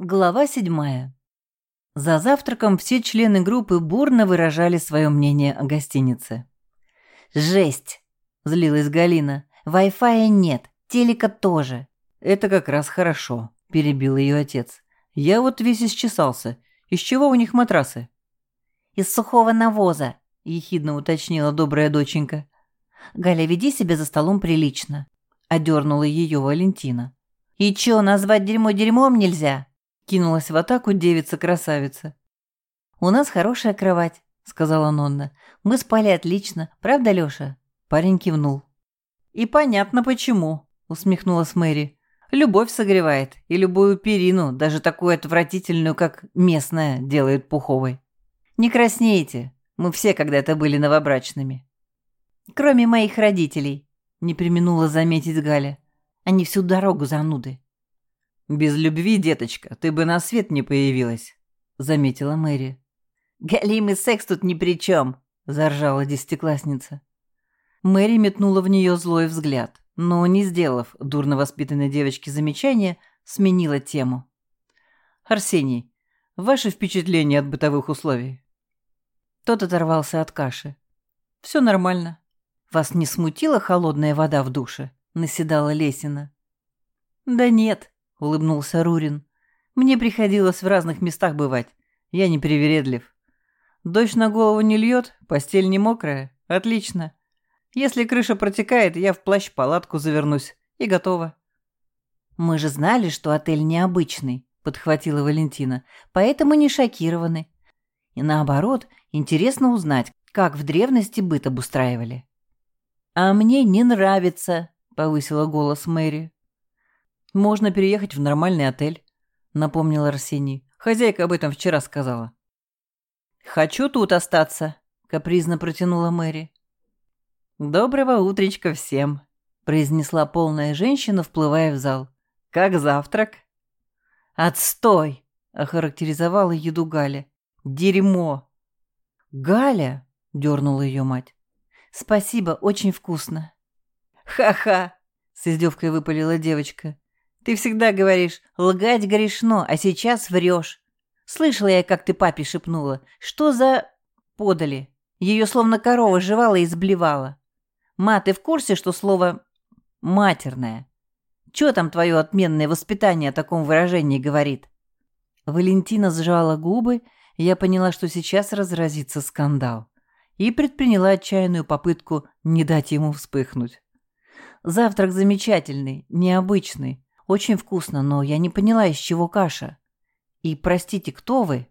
Глава седьмая. За завтраком все члены группы бурно выражали свое мнение о гостинице. «Жесть!» – злилась Галина. «Вай-фая нет, телека тоже». «Это как раз хорошо», – перебил ее отец. «Я вот весь исчесался. Из чего у них матрасы?» «Из сухого навоза», – ехидно уточнила добрая доченька. «Галя, веди себя за столом прилично», – одернула ее Валентина. «И чё, назвать дерьмо дерьмом нельзя?» Кинулась в атаку девица-красавица. «У нас хорошая кровать», — сказала Нонна. «Мы спали отлично, правда, Лёша?» Парень кивнул. «И понятно почему», — усмехнулась Мэри. «Любовь согревает, и любую перину, даже такую отвратительную, как местная, делает пуховой. Не краснеете, мы все когда-то были новобрачными». «Кроме моих родителей», — не применула заметить Галя. «Они всю дорогу зануды». «Без любви, деточка, ты бы на свет не появилась», — заметила Мэри. «Галимый секс тут ни при чем», — заржала десятиклассница. Мэри метнула в нее злой взгляд, но, не сделав дурно воспитанной девочке замечания, сменила тему. «Арсений, ваши впечатления от бытовых условий?» Тот оторвался от каши. «Все нормально. Вас не смутила холодная вода в душе?» — наседала Лесина. «Да нет», — улыбнулся Рурин. «Мне приходилось в разных местах бывать. Я не привередлив. Дождь на голову не льет, постель не мокрая. Отлично. Если крыша протекает, я в плащ-палатку завернусь. И готово». «Мы же знали, что отель необычный», — подхватила Валентина, «поэтому не шокированы. И наоборот, интересно узнать, как в древности быт обустраивали». «А мне не нравится», — повысила голос Мэри. «Можно переехать в нормальный отель», — напомнил Арсений. «Хозяйка об этом вчера сказала». «Хочу тут остаться», — капризно протянула Мэри. «Доброго утречка всем», — произнесла полная женщина, вплывая в зал. «Как завтрак?» «Отстой!» — охарактеризовала еду Галя. «Дерьмо!» «Галя!» — дернула ее мать. «Спасибо, очень вкусно». «Ха-ха!» — с издевкой выпалила девочка. Ты всегда говоришь «лгать грешно», а сейчас врешь. Слышала я, как ты папе шепнула. Что за... подали? Ее словно корова жевала и сблевала. Ма, ты в курсе, что слово «матерное»? Чё там твое отменное воспитание о таком выражении говорит? Валентина сжала губы, я поняла, что сейчас разразится скандал, и предприняла отчаянную попытку не дать ему вспыхнуть. Завтрак замечательный, необычный, очень вкусно, но я не поняла, из чего каша. И, простите, кто вы?»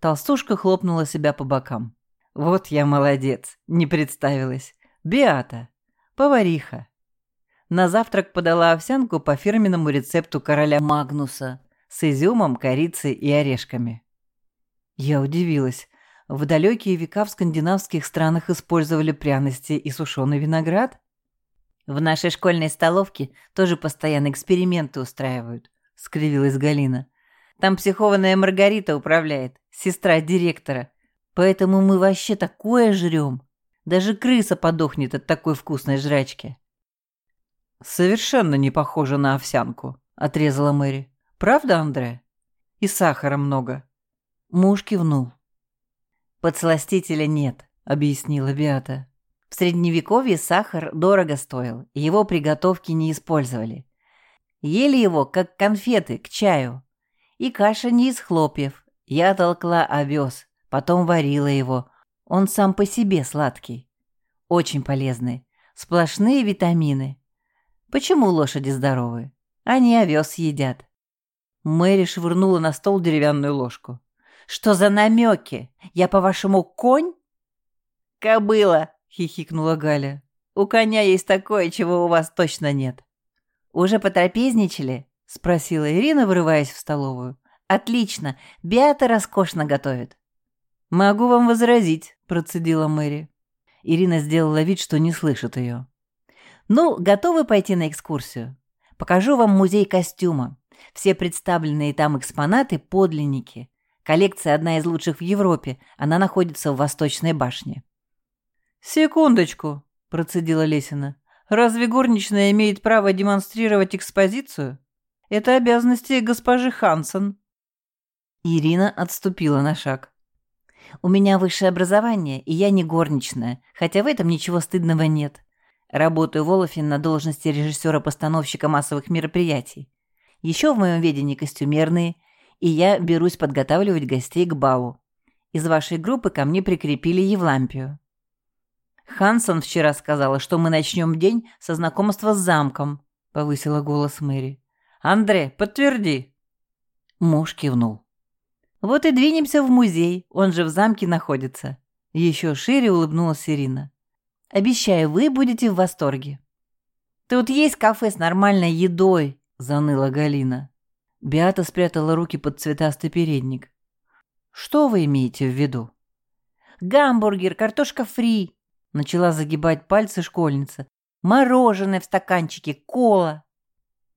Толстушка хлопнула себя по бокам. «Вот я молодец, не представилась. Биата, повариха». На завтрак подала овсянку по фирменному рецепту короля Магнуса с изюмом, корицей и орешками. Я удивилась. В далекие века в скандинавских странах использовали пряности и сушеный виноград? В нашей школьной столовке тоже постоянно эксперименты устраивают, скривилась Галина. Там психованная Маргарита управляет, сестра директора. Поэтому мы вообще такое жрем. Даже крыса подохнет от такой вкусной жрачки. Совершенно не похоже на овсянку, отрезала Мэри. Правда, Андре? И сахара много. Муж кивнул. Подсластителя нет, объяснила Биата. В средневековье сахар дорого стоил, его приготовки не использовали. Ели его, как конфеты, к чаю. И каша не из хлопьев. Я толкла овес, потом варила его. Он сам по себе сладкий. Очень полезный. Сплошные витамины. Почему лошади здоровы? Они овес едят. Мэри швырнула на стол деревянную ложку. «Что за намеки? Я, по-вашему, конь?» «Кобыла!» Хихикнула Галя. «У коня есть такое, чего у вас точно нет». «Уже потрапезничали?» — спросила Ирина, вырываясь в столовую. «Отлично. Биата роскошно готовит». «Могу вам возразить», — процедила Мэри. Ирина сделала вид, что не слышит ее. «Ну, готовы пойти на экскурсию? Покажу вам музей костюма. Все представленные там экспонаты — подлинники. Коллекция одна из лучших в Европе. Она находится в Восточной башне». «Секундочку», — процедила Лесина. «Разве горничная имеет право демонстрировать экспозицию?» Это обязанности госпожи Хансен». Ирина отступила на шаг. «У меня высшее образование, и я не горничная, хотя в этом ничего стыдного нет. Работаю в Олафин на должности режиссера-постановщика массовых мероприятий. Еще в моем ведении костюмерные, и я берусь подготавливать гостей к балу. Из вашей группы ко мне прикрепили Евлампию. Хансон вчера сказала, что мы начнем день со знакомства с замком, повысила голос Мэри. Андре, подтверди. Муж кивнул. Вот и двинемся в музей, он же в замке находится. Еще шире улыбнулась Ирина. Обещаю, вы будете в восторге. Тут есть кафе с нормальной едой, заныла Галина. Биата спрятала руки под цветастый передник. Что вы имеете в виду? Гамбургер, картошка фри, начала загибать пальцы школьница. Мороженое в стаканчике, кола.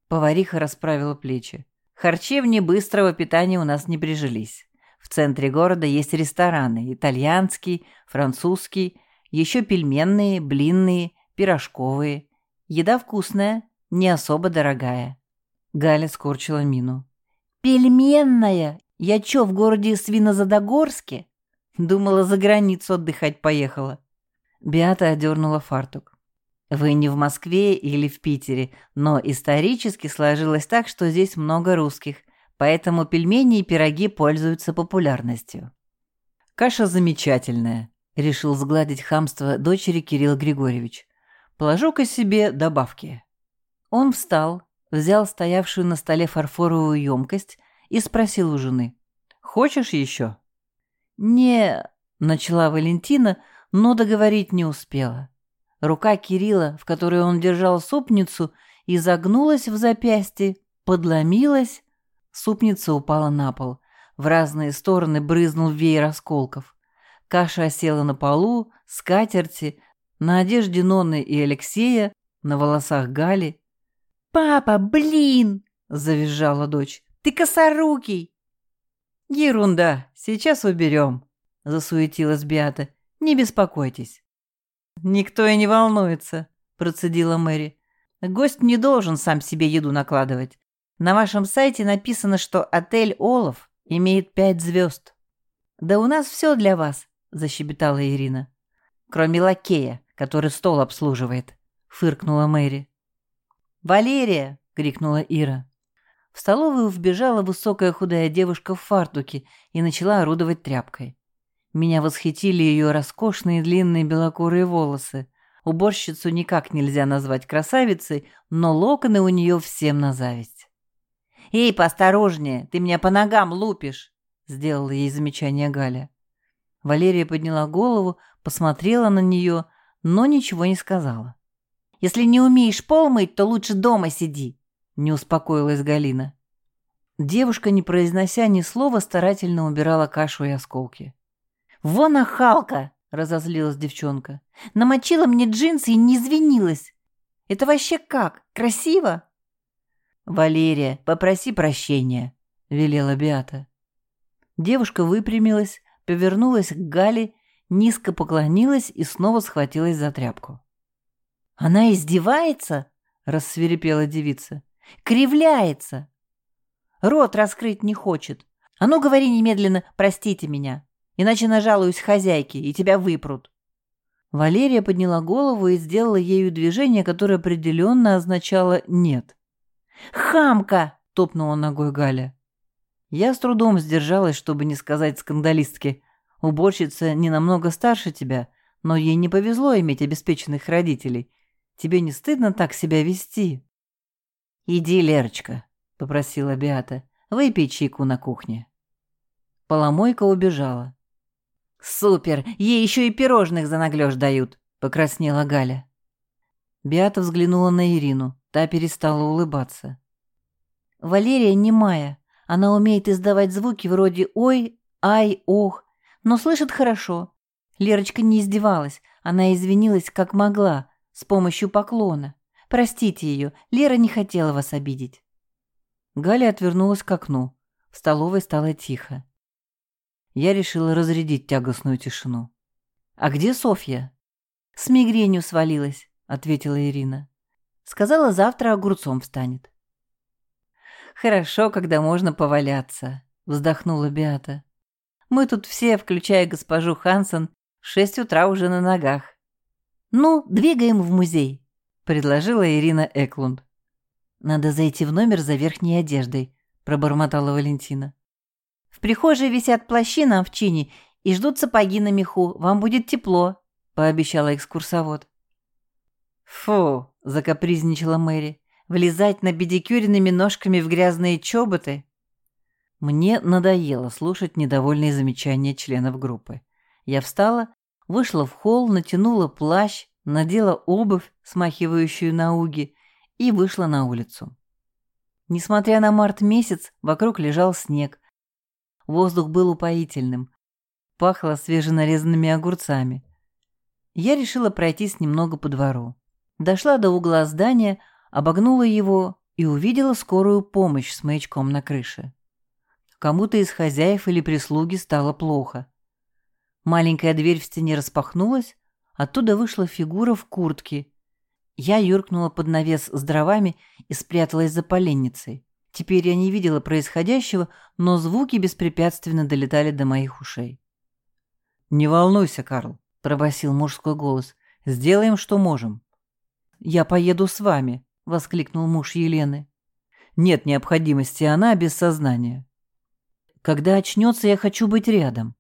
Повариха расправила плечи. Харчевни быстрого питания у нас не прижились. В центре города есть рестораны: итальянский, французский, еще пельменные, блинные, пирожковые. Еда вкусная, не особо дорогая. Галя скорчила мину. «Пельменная? Я чё, в городе Свинозадогорске?» Думала, за границу отдыхать поехала. Биата одернула фартук. «Вы не в Москве или в Питере, но исторически сложилось так, что здесь много русских, поэтому пельмени и пироги пользуются популярностью». «Каша замечательная», — решил сгладить хамство дочери Кирилл Григорьевич. «Положу-ка себе добавки». Он встал, взял стоявшую на столе фарфоровую емкость и спросил у жены. «Хочешь еще?» «Не...» — начала Валентина, но договорить не успела. Рука Кирилла, в которой он держал супницу, изогнулась в запястье, подломилась. Супница упала на пол. В разные стороны брызнул веер осколков. Каша осела на полу, скатерти, на одежде Нонны и Алексея, на волосах Гали. «Папа, блин!» — завизжала дочь. «Ты косорукий!» «Ерунда, сейчас уберем», — засуетилась Биата. «Не беспокойтесь». «Никто и не волнуется», — процедила Мэри. «Гость не должен сам себе еду накладывать. На вашем сайте написано, что отель «Олов» имеет пять звезд». «Да у нас все для вас», — защебетала Ирина. «Кроме лакея, который стол обслуживает», — фыркнула Мэри. «Валерия!» — крикнула Ира. В столовую вбежала высокая худая девушка в фартуке и начала орудовать тряпкой. Меня восхитили ее роскошные длинные белокурые волосы. Уборщицу никак нельзя назвать красавицей, но локоны у нее всем на зависть. «Эй, поосторожнее, ты меня по ногам лупишь!» — сделала ей замечание Галя. Валерия подняла голову, посмотрела на нее, но ничего не сказала. Если не умеешь пол мыть, то лучше дома сиди», — не успокоилась Галина. Девушка, не произнося ни слова, старательно убирала кашу и осколки. «Вон охалка!» — разозлилась девчонка. «Намочила мне джинсы и не извинилась. Это вообще как? Красиво?» «Валерия, попроси прощения», — велела Биата. Девушка выпрямилась, повернулась к Гале, низко поклонилась и снова схватилась за тряпку. «Она издевается?» — рассверепела девица. «Кривляется! Рот раскрыть не хочет. А ну, говори немедленно, простите меня, иначе нажалуюсь хозяйке, и тебя выпрут». Валерия подняла голову и сделала ею движение, которое определенно означало «нет». «Хамка!» — топнула ногой Галя. Я с трудом сдержалась, чтобы не сказать скандалистке. Уборщица не намного старше тебя, но ей не повезло иметь обеспеченных родителей, Тебе не стыдно так себя вести?» «Иди, Лерочка», — попросила Биата, — «выпей чайку на кухне». Поломойка убежала. «Супер! Ей еще и пирожных за наглёж дают!» — покраснела Галя. Биата взглянула на Ирину. Та перестала улыбаться. «Валерия немая. Она умеет издавать звуки вроде «ой», «ай», «ох», но слышит хорошо. Лерочка не издевалась. Она извинилась, как могла, с помощью поклона. Простите ее, Лера не хотела вас обидеть». Галя отвернулась к окну. В столовой стало тихо. Я решила разрядить тягостную тишину. «А где Софья?» «С мигренью свалилась», — ответила Ирина. «Сказала, завтра огурцом встанет». Хорошо, когда можно поваляться, вздохнула Беата. Мы тут все, включая госпожу Хансен, в шесть утра уже на ногах. Ну, двигаем в музей, предложила Ирина Эклунд. Надо зайти в номер за верхней одеждой, пробормотала Валентина. В прихожей висят плащи на овчине и ждут сапоги на меху. Вам будет тепло, пообещала экскурсовод. Фу, закапризничала Мэри. Влезать на бедикюренными ножками в грязные чоботы? Мне надоело слушать недовольные замечания членов группы. Я встала, вышла в холл, натянула плащ, надела обувь, смахивающую на уги, и вышла на улицу. Несмотря на март месяц, вокруг лежал снег. Воздух был упоительным. Пахло свеженарезанными огурцами. Я решила пройтись немного по двору. Дошла до угла здания, обогнула его и увидела скорую помощь с маячком на крыше. Кому-то из хозяев или прислуги стало плохо. Маленькая дверь в стене распахнулась, оттуда вышла фигура в куртке. Я юркнула под навес с дровами и спряталась за поленницей. Теперь я не видела происходящего, но звуки беспрепятственно долетали до моих ушей. «Не волнуйся, Карл», — пробасил мужской голос. «Сделаем, что можем». «Я поеду с вами», воскликнул муж Елены. Нет необходимости, она без сознания. Когда очнется, я хочу быть рядом.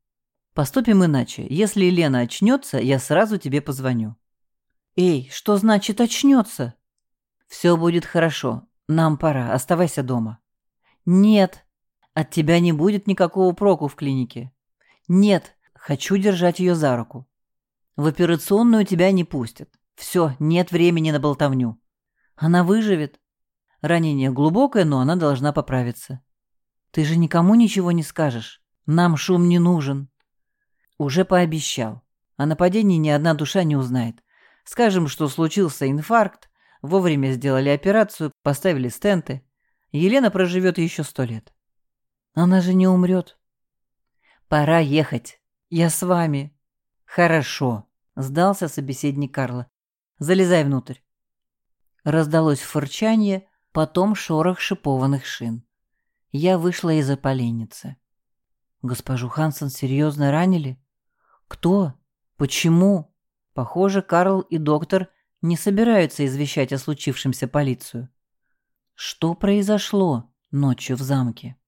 Поступим иначе. Если Лена очнется, я сразу тебе позвоню. Эй, что значит очнется? Все будет хорошо. Нам пора. Оставайся дома. Нет. От тебя не будет никакого проку в клинике. Нет. Хочу держать ее за руку. В операционную тебя не пустят. Все, нет времени на болтовню. Она выживет. Ранение глубокое, но она должна поправиться. Ты же никому ничего не скажешь. Нам шум не нужен. Уже пообещал. О нападении ни одна душа не узнает. Скажем, что случился инфаркт, вовремя сделали операцию, поставили стенты. Елена проживет еще сто лет. Она же не умрет. Пора ехать. Я с вами. Хорошо, сдался собеседник Карла. Залезай внутрь. Раздалось фырчание, потом шорох шипованных шин. Я вышла из-за поленницы. Госпожу Хансен серьезно ранили? Кто? Почему? Похоже, Карл и доктор не собираются извещать о случившемся полицию. Что произошло ночью в замке?